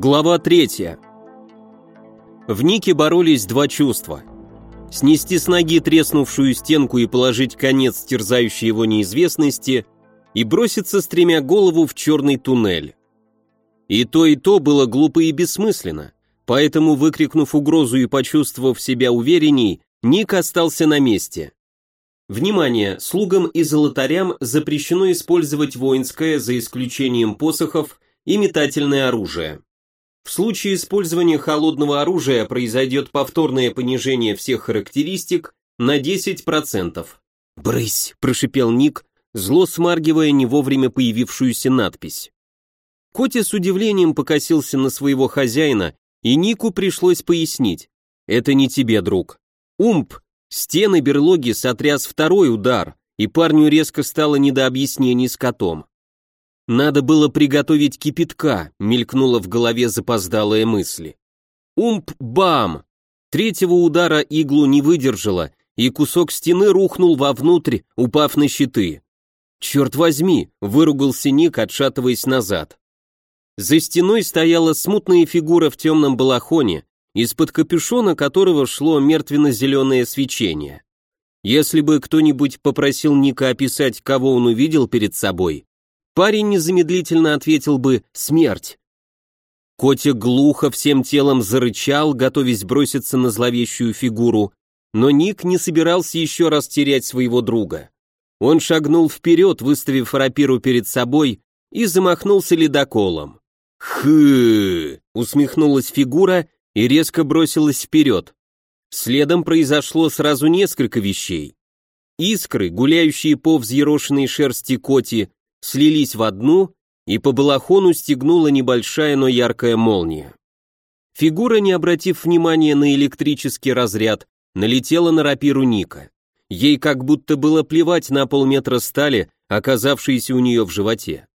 Глава 3. В Нике боролись два чувства. Снести с ноги треснувшую стенку и положить конец терзающей его неизвестности и броситься, стремя голову в черный туннель. И то, и то было глупо и бессмысленно, поэтому, выкрикнув угрозу и почувствовав себя уверенней, Ник остался на месте. Внимание! Слугам и золотарям запрещено использовать воинское, за исключением посохов, и метательное оружие. В случае использования холодного оружия произойдет повторное понижение всех характеристик на 10%. «Брысь!» – прошипел Ник, зло смаргивая не вовремя появившуюся надпись. Котя с удивлением покосился на своего хозяина, и Нику пришлось пояснить. «Это не тебе, друг. Умп!» Стены берлоги сотряс второй удар, и парню резко стало не до объяснений с котом. Надо было приготовить кипятка, мелькнула в голове запоздалая мысль. Умп-бам! Третьего удара иглу не выдержала, и кусок стены рухнул вовнутрь, упав на щиты. «Черт возьми!» — выругался Ник, отшатываясь назад. За стеной стояла смутная фигура в темном балахоне, из-под капюшона которого шло мертвенно-зеленое свечение. Если бы кто-нибудь попросил Ника описать, кого он увидел перед собой, парень незамедлительно ответил бы «смерть». Котик глухо всем телом зарычал, готовясь броситься на зловещую фигуру, но Ник не собирался еще раз терять своего друга. Он шагнул вперед, выставив рапиру перед собой, и замахнулся ледоколом. «Хы!» — усмехнулась фигура и резко бросилась вперед. Следом произошло сразу несколько вещей. Искры, гуляющие по взъерошенной шерсти коти, слились в одну, и по балахону стегнула небольшая, но яркая молния. Фигура, не обратив внимания на электрический разряд, налетела на рапиру Ника. Ей как будто было плевать на полметра стали, оказавшейся у нее в животе.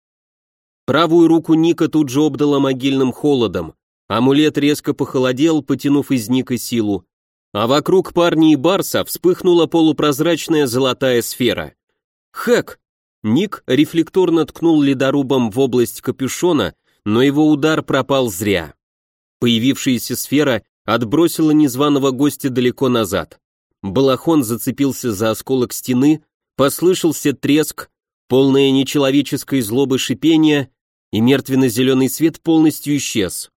Правую руку Ника тут же обдала могильным холодом, амулет резко похолодел, потянув из Ника силу, а вокруг парня и барса вспыхнула полупрозрачная золотая сфера. Хэк! Ник рефлекторно ткнул ледорубом в область капюшона, но его удар пропал зря. Появившаяся сфера отбросила незваного гостя далеко назад. Балахон зацепился за осколок стены, послышался треск, полное нечеловеческой злобы шипение, и мертвенно-зеленый свет полностью исчез.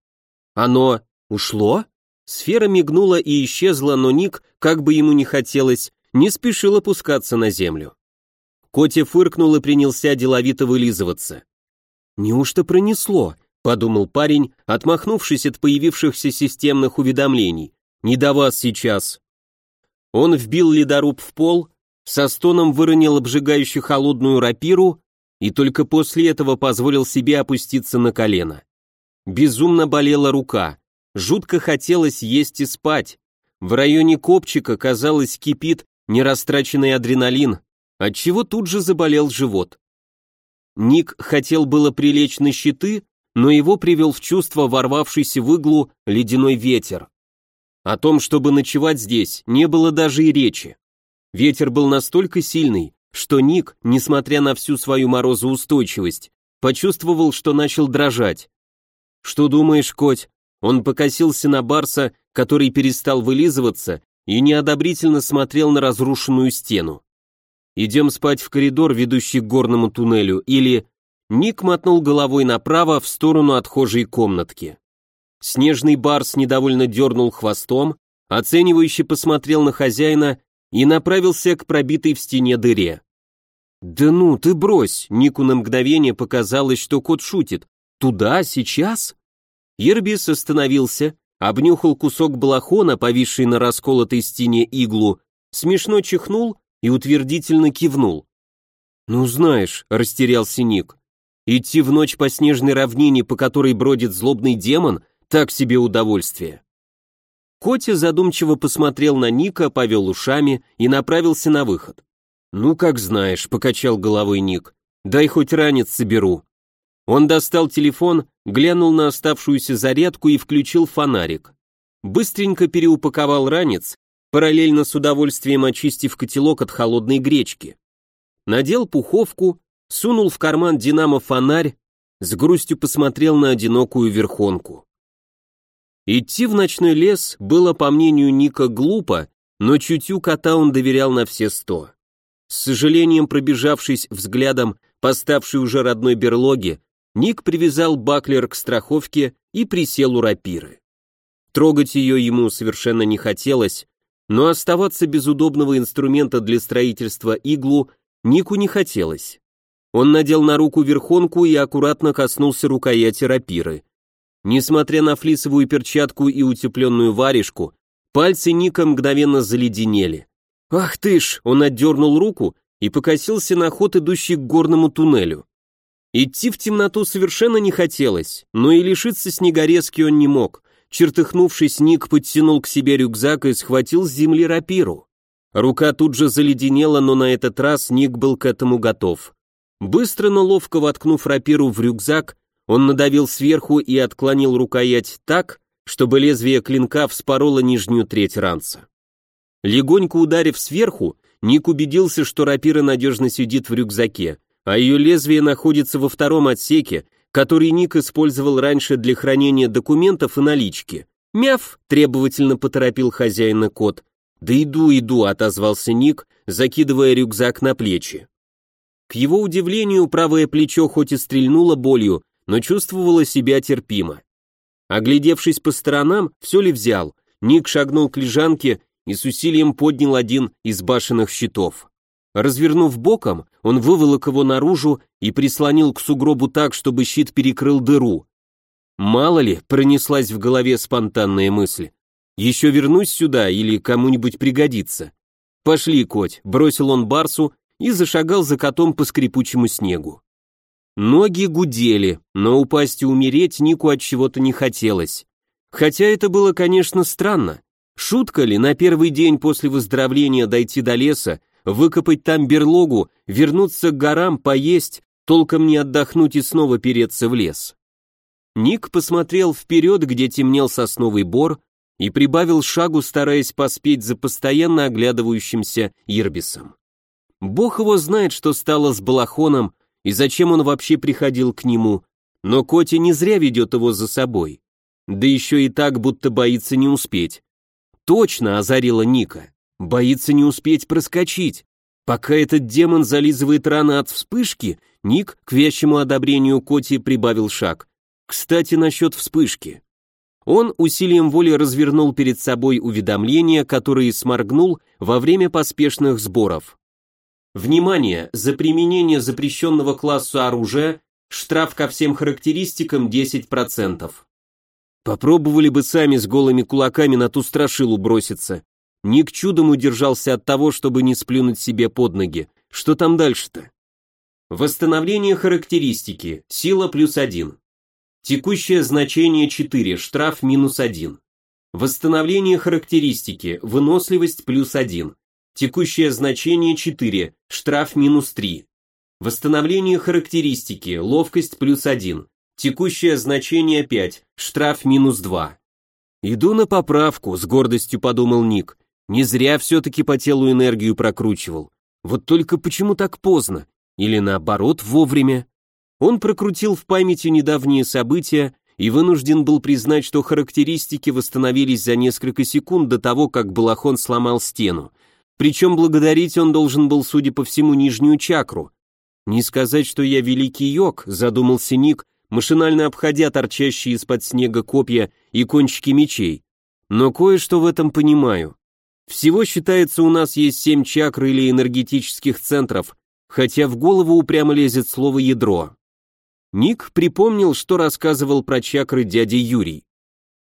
Оно ушло? Сфера мигнула и исчезла, но Ник, как бы ему ни хотелось, не спешил опускаться на землю. Котя фыркнул и принялся деловито вылизываться. «Неужто пронесло?» — подумал парень, отмахнувшись от появившихся системных уведомлений. «Не до вас сейчас». Он вбил ледоруб в пол, со стоном выронил обжигающую холодную рапиру и только после этого позволил себе опуститься на колено. Безумно болела рука, жутко хотелось есть и спать. В районе копчика, казалось, кипит нерастраченный адреналин, отчего тут же заболел живот. Ник хотел было прилечь на щиты, но его привел в чувство ворвавшийся в иглу ледяной ветер. О том, чтобы ночевать здесь, не было даже и речи. Ветер был настолько сильный, что Ник, несмотря на всю свою морозоустойчивость, почувствовал, что начал дрожать. «Что думаешь, коть?» Он покосился на Барса, который перестал вылизываться и неодобрительно смотрел на разрушенную стену. Идем спать в коридор, ведущий к горному туннелю, или... Ник мотнул головой направо, в сторону отхожей комнатки. Снежный барс недовольно дернул хвостом, оценивающе посмотрел на хозяина и направился к пробитой в стене дыре. «Да ну, ты брось!» Нику на мгновение показалось, что кот шутит. «Туда? Сейчас?» Ербис остановился, обнюхал кусок балахона, повисший на расколотой стене иглу, смешно чихнул и утвердительно кивнул. «Ну знаешь», — растерялся Ник, — «идти в ночь по снежной равнине, по которой бродит злобный демон, так себе удовольствие». Котя задумчиво посмотрел на Ника, повел ушами и направился на выход. «Ну, как знаешь», — покачал головой Ник, — «дай хоть ранец соберу». Он достал телефон, глянул на оставшуюся зарядку и включил фонарик. Быстренько переупаковал ранец параллельно с удовольствием очистив котелок от холодной гречки. Надел пуховку, сунул в карман динамо фонарь, с грустью посмотрел на одинокую верхонку. Идти в ночной лес было, по мнению Ника, глупо, но чутью кота он доверял на все сто. С сожалением пробежавшись взглядом поставшей уже родной берлоги, Ник привязал баклер к страховке и присел у рапиры. Трогать ее ему совершенно не хотелось, но оставаться без удобного инструмента для строительства иглу Нику не хотелось. Он надел на руку верхонку и аккуратно коснулся рукояти рапиры. Несмотря на флисовую перчатку и утепленную варежку, пальцы Ника мгновенно заледенели. «Ах ты ж!» — он отдернул руку и покосился на ход, идущий к горному туннелю. Идти в темноту совершенно не хотелось, но и лишиться снегорезки он не мог. Чертыхнувшись, Ник подтянул к себе рюкзак и схватил с земли рапиру. Рука тут же заледенела, но на этот раз Ник был к этому готов. Быстро, но ловко воткнув рапиру в рюкзак, он надавил сверху и отклонил рукоять так, чтобы лезвие клинка вспороло нижнюю треть ранца. Легонько ударив сверху, Ник убедился, что рапира надежно сидит в рюкзаке, а ее лезвие находится во втором отсеке, который Ник использовал раньше для хранения документов и налички. «Мяв!» – требовательно поторопил хозяина кот. «Да иду, иду», – отозвался Ник, закидывая рюкзак на плечи. К его удивлению, правое плечо хоть и стрельнуло болью, но чувствовало себя терпимо. Оглядевшись по сторонам, все ли взял, Ник шагнул к лежанке и с усилием поднял один из башенных щитов. Развернув боком, он выволок его наружу и прислонил к сугробу так, чтобы щит перекрыл дыру. Мало ли, пронеслась в голове спонтанная мысль. Еще вернусь сюда или кому-нибудь пригодится. Пошли, коть, бросил он Барсу и зашагал за котом по скрипучему снегу. Ноги гудели, но упасть и умереть Нику от чего-то не хотелось. Хотя это было, конечно, странно. Шутка ли на первый день после выздоровления дойти до леса, выкопать там берлогу, вернуться к горам, поесть, толком не отдохнуть и снова переться в лес? Ник посмотрел вперед, где темнел сосновый бор, и прибавил шагу, стараясь поспеть за постоянно оглядывающимся Ирбисом. Бог его знает, что стало с Балахоном и зачем он вообще приходил к нему, но Коти не зря ведет его за собой. Да еще и так, будто боится не успеть. Точно озарила Ника. Боится не успеть проскочить. Пока этот демон зализывает раны от вспышки, Ник к вящему одобрению Коти прибавил шаг. Кстати, насчет вспышки. Он усилием воли развернул перед собой уведомления, которые сморгнул во время поспешных сборов. Внимание! За применение запрещенного класса оружия штраф ко всем характеристикам 10%. Попробовали бы сами с голыми кулаками на ту страшилу броситься. Ник чудом удержался от того, чтобы не сплюнуть себе под ноги. Что там дальше-то? Восстановление характеристики. Сила плюс 1. Текущее значение 4, штраф минус 1. Восстановление характеристики. Выносливость плюс 1. Текущее значение 4, штраф минус 3. Восстановление характеристики. Ловкость плюс 1. Текущее значение 5, штраф минус 2. Иду на поправку, с гордостью подумал Ник. Не зря все-таки по телу энергию прокручивал. Вот только почему так поздно? Или наоборот, вовремя? Он прокрутил в памяти недавние события и вынужден был признать, что характеристики восстановились за несколько секунд до того, как Балахон сломал стену. Причем благодарить он должен был, судя по всему, нижнюю чакру. Не сказать, что я великий йог, задумался Ник, машинально обходя торчащие из-под снега копья и кончики мечей. Но кое-что в этом понимаю. Всего считается у нас есть семь чакр или энергетических центров, хотя в голову упрямо лезет слово «ядро». Ник припомнил, что рассказывал про чакры дядя Юрий.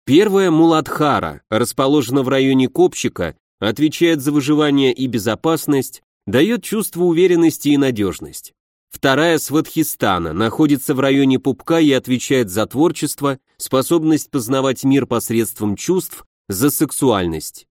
Первая Муладхара, расположена в районе копчика, отвечает за выживание и безопасность, дает чувство уверенности и надежность. Вторая Сватхистана находится в районе пупка и отвечает за творчество, способность познавать мир посредством чувств, за сексуальность.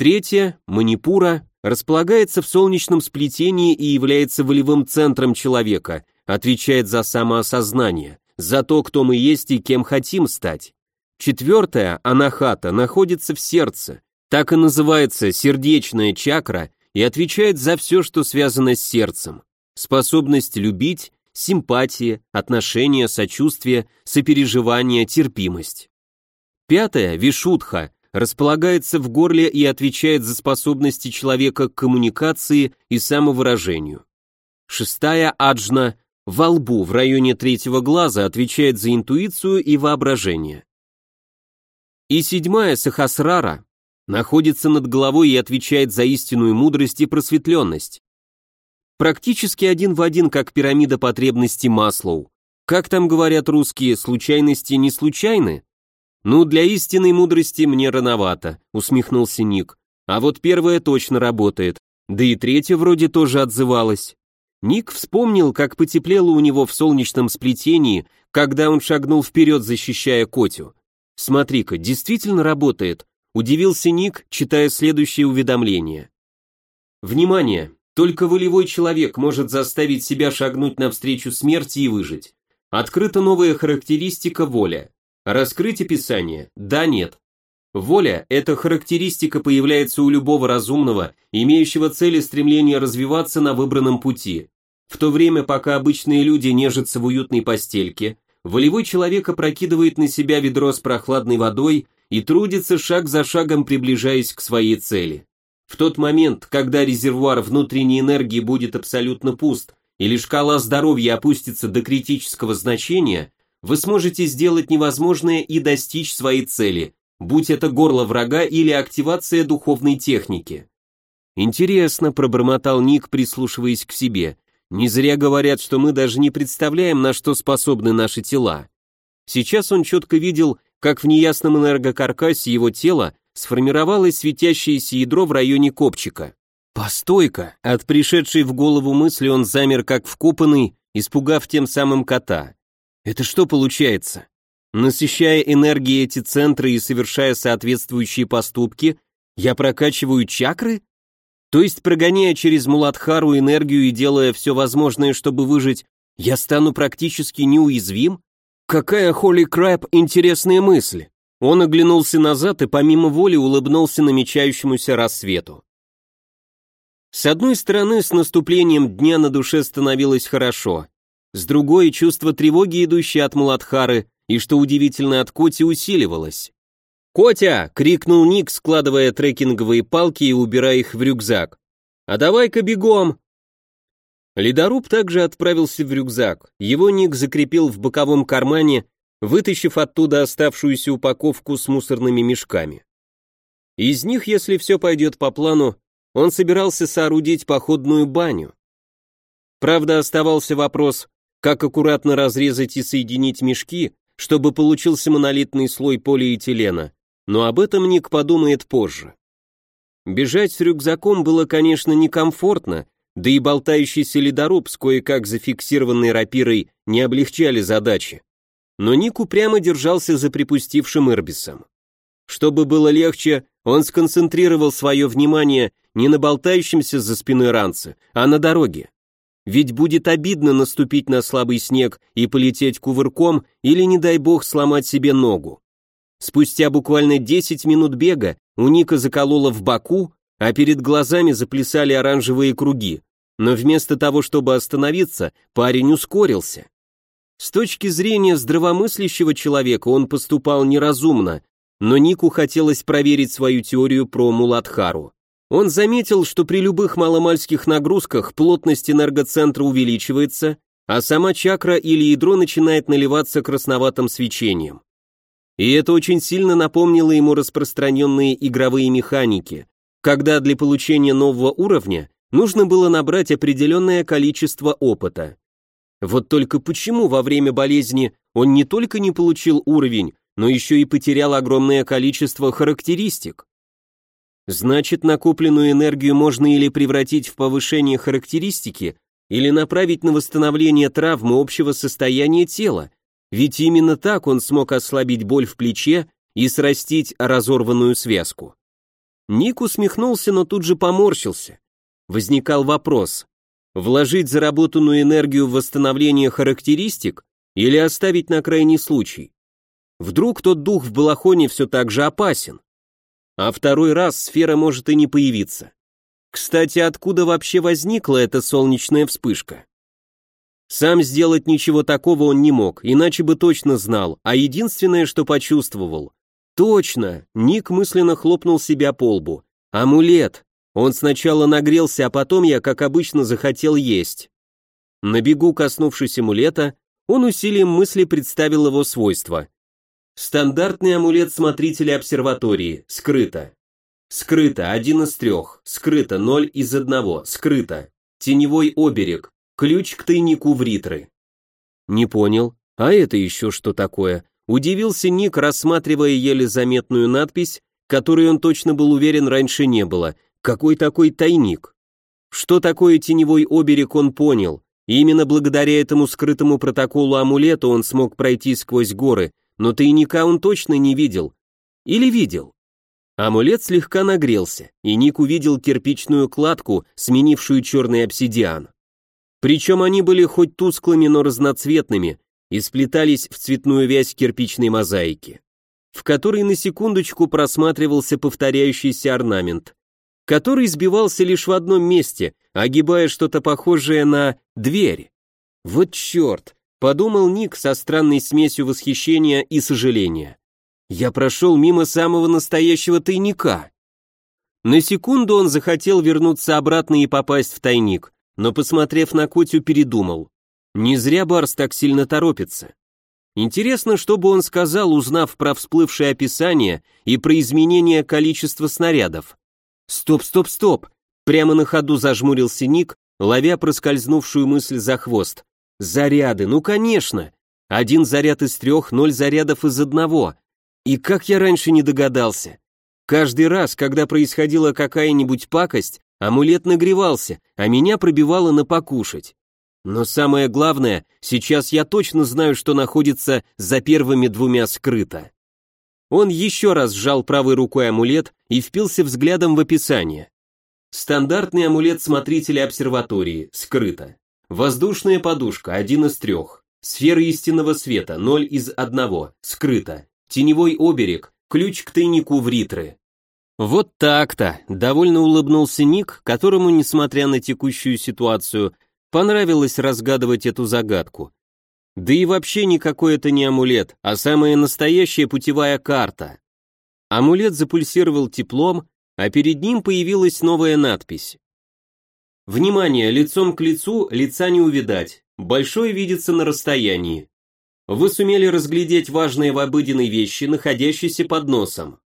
Третья, Манипура, располагается в солнечном сплетении и является волевым центром человека, отвечает за самоосознание, за то, кто мы есть и кем хотим стать. Четвертая, Анахата, находится в сердце, так и называется сердечная чакра и отвечает за все, что связано с сердцем способность любить, симпатия, отношения, сочувствие, сопереживание, терпимость. Пятая, вишудха, располагается в горле и отвечает за способности человека к коммуникации и самовыражению. Шестая, аджна, во лбу в районе третьего глаза отвечает за интуицию и воображение. И седьмая, сахасрара, находится над головой и отвечает за истинную мудрость и просветленность. Практически один в один, как пирамида потребностей Маслоу. Как там говорят русские, случайности не случайны? Ну, для истинной мудрости мне рановато, усмехнулся Ник. А вот первая точно работает. Да и третья вроде тоже отзывалась. Ник вспомнил, как потеплело у него в солнечном сплетении, когда он шагнул вперед, защищая Котю. Смотри-ка, действительно работает, удивился Ник, читая следующее уведомление. Внимание! Только волевой человек может заставить себя шагнуть навстречу смерти и выжить. Открыта новая характеристика воля. Раскрыть описание? Да, нет. Воля – эта характеристика появляется у любого разумного, имеющего цели стремления развиваться на выбранном пути. В то время, пока обычные люди нежатся в уютной постельке, волевой человек опрокидывает на себя ведро с прохладной водой и трудится шаг за шагом, приближаясь к своей цели. В тот момент, когда резервуар внутренней энергии будет абсолютно пуст или шкала здоровья опустится до критического значения, вы сможете сделать невозможное и достичь своей цели, будь это горло врага или активация духовной техники. Интересно, пробормотал Ник, прислушиваясь к себе. Не зря говорят, что мы даже не представляем, на что способны наши тела. Сейчас он четко видел, как в неясном энергокаркасе его тела сформировалось светящееся ядро в районе копчика. Постойка! От пришедшей в голову мысли он замер как вкопанный, испугав тем самым кота. Это что получается? Насыщая энергией эти центры и совершая соответствующие поступки, я прокачиваю чакры? То есть, прогоняя через Муладхару энергию и делая все возможное, чтобы выжить, я стану практически неуязвим? Какая холи крэп интересная мысль! Он оглянулся назад и помимо воли улыбнулся намечающемуся рассвету. С одной стороны, с наступлением дня на душе становилось хорошо, с другой, чувство тревоги, идущее от Муладхары, и, что удивительно, от Коти усиливалось. «Котя!» — крикнул Ник, складывая трекинговые палки и убирая их в рюкзак. «А давай-ка бегом!» Ледоруб также отправился в рюкзак. Его Ник закрепил в боковом кармане вытащив оттуда оставшуюся упаковку с мусорными мешками. Из них, если все пойдет по плану, он собирался соорудить походную баню. Правда, оставался вопрос, как аккуратно разрезать и соединить мешки, чтобы получился монолитный слой полиэтилена, но об этом Ник подумает позже. Бежать с рюкзаком было, конечно, некомфортно, да и болтающийся ледоруб с кое-как зафиксированной рапирой не облегчали задачи но Ник упрямо держался за припустившим Ирбисом. Чтобы было легче, он сконцентрировал свое внимание не на болтающемся за спиной ранце, а на дороге. Ведь будет обидно наступить на слабый снег и полететь кувырком или, не дай бог, сломать себе ногу. Спустя буквально 10 минут бега у Ника закололо в боку, а перед глазами заплясали оранжевые круги. Но вместо того, чтобы остановиться, парень ускорился. С точки зрения здравомыслящего человека он поступал неразумно, но Нику хотелось проверить свою теорию про Муладхару. Он заметил, что при любых маломальских нагрузках плотность энергоцентра увеличивается, а сама чакра или ядро начинает наливаться красноватым свечением. И это очень сильно напомнило ему распространенные игровые механики, когда для получения нового уровня нужно было набрать определенное количество опыта. Вот только почему во время болезни он не только не получил уровень, но еще и потерял огромное количество характеристик? Значит, накопленную энергию можно или превратить в повышение характеристики, или направить на восстановление травмы общего состояния тела, ведь именно так он смог ослабить боль в плече и срастить разорванную связку. Ник усмехнулся, но тут же поморщился. Возникал вопрос, Вложить заработанную энергию в восстановление характеристик или оставить на крайний случай? Вдруг тот дух в балахоне все так же опасен? А второй раз сфера может и не появиться. Кстати, откуда вообще возникла эта солнечная вспышка? Сам сделать ничего такого он не мог, иначе бы точно знал, а единственное, что почувствовал, Точно! Ник мысленно хлопнул себя по лбу. Амулет! Он сначала нагрелся, а потом я, как обычно, захотел есть. На бегу, коснувшись амулета, он усилием мысли представил его свойства. Стандартный амулет смотрителя обсерватории, скрыто. Скрыто, один из трех, скрыто, ноль из одного, скрыто. Теневой оберег, ключ к тайнику в ритры. Не понял, а это еще что такое? Удивился Ник, рассматривая еле заметную надпись, которой он точно был уверен раньше не было. Какой такой тайник? Что такое теневой оберег он понял, и именно благодаря этому скрытому протоколу амулета он смог пройти сквозь горы, но тайника он точно не видел. Или видел? Амулет слегка нагрелся, и Ник увидел кирпичную кладку, сменившую черный обсидиан. Причем они были хоть тусклыми, но разноцветными, и сплетались в цветную вязь кирпичной мозаики, в которой на секундочку просматривался повторяющийся орнамент, который сбивался лишь в одном месте, огибая что-то похожее на дверь. Вот черт, подумал Ник со странной смесью восхищения и сожаления. Я прошел мимо самого настоящего тайника. На секунду он захотел вернуться обратно и попасть в тайник, но, посмотрев на Котю, передумал. Не зря Барс так сильно торопится. Интересно, что бы он сказал, узнав про всплывшее описание и про изменение количества снарядов. Стоп, стоп, стоп! Прямо на ходу зажмурился Ник, ловя проскользнувшую мысль за хвост. Заряды, ну конечно! Один заряд из трех, ноль зарядов из одного. И как я раньше не догадался. Каждый раз, когда происходила какая-нибудь пакость, амулет нагревался, а меня пробивало на покушать. Но самое главное, сейчас я точно знаю, что находится за первыми двумя скрыто. Он еще раз сжал правой рукой амулет и впился взглядом в описание. Стандартный амулет смотрителя обсерватории, скрыто. Воздушная подушка, один из трех. Сфера истинного света, ноль из одного, скрыто. Теневой оберег, ключ к тайнику в ритры. Вот так-то, довольно улыбнулся Ник, которому, несмотря на текущую ситуацию, понравилось разгадывать эту загадку. Да и вообще никакой это не амулет, а самая настоящая путевая карта. Амулет запульсировал теплом, а перед ним появилась новая надпись. Внимание, лицом к лицу лица не увидать, большой видится на расстоянии. Вы сумели разглядеть важные в обыденной вещи, находящиеся под носом.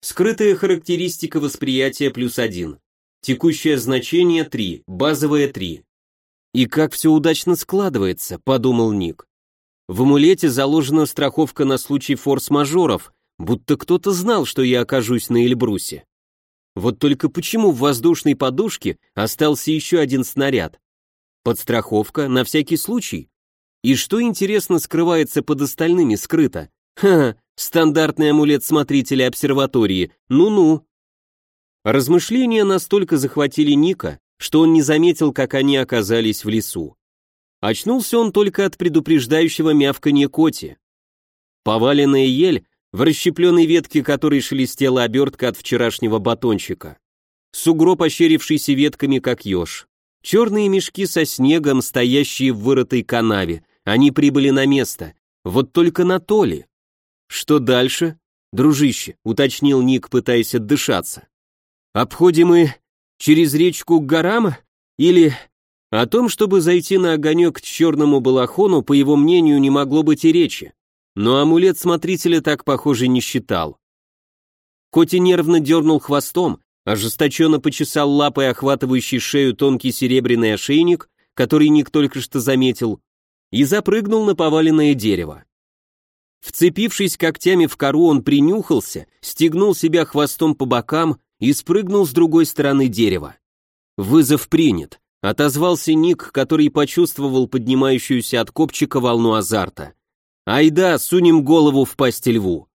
Скрытая характеристика восприятия плюс один. Текущее значение 3, базовое 3. И как все удачно складывается, подумал Ник. В амулете заложена страховка на случай форс-мажоров, будто кто-то знал, что я окажусь на Эльбрусе. Вот только почему в воздушной подушке остался еще один снаряд? Подстраховка на всякий случай. И что интересно скрывается под остальными скрыто? Ха, стандартный амулет смотрителя обсерватории. Ну-ну. Размышления настолько захватили Ника, что он не заметил, как они оказались в лесу. Очнулся он только от предупреждающего мявканья коти. Поваленная ель, в расщепленной ветке которой шелестела обертка от вчерашнего батончика. Сугроб, ощерившийся ветками, как еж. Черные мешки со снегом, стоящие в вырытой канаве. Они прибыли на место. Вот только на то ли. Что дальше? Дружище, уточнил Ник, пытаясь отдышаться. Обходим мы Через речку к горам? Или... О том, чтобы зайти на огонек к черному балахону, по его мнению, не могло быть и речи. Но амулет смотрителя так, похоже, не считал. Коти нервно дернул хвостом, ожесточенно почесал лапой охватывающий шею тонкий серебряный ошейник, который Ник только что заметил, и запрыгнул на поваленное дерево. Вцепившись когтями в кору, он принюхался, стегнул себя хвостом по бокам и спрыгнул с другой стороны дерева. Вызов принят. Отозвался Ник, который почувствовал поднимающуюся от копчика волну азарта. Айда, сунем голову в пасть льву.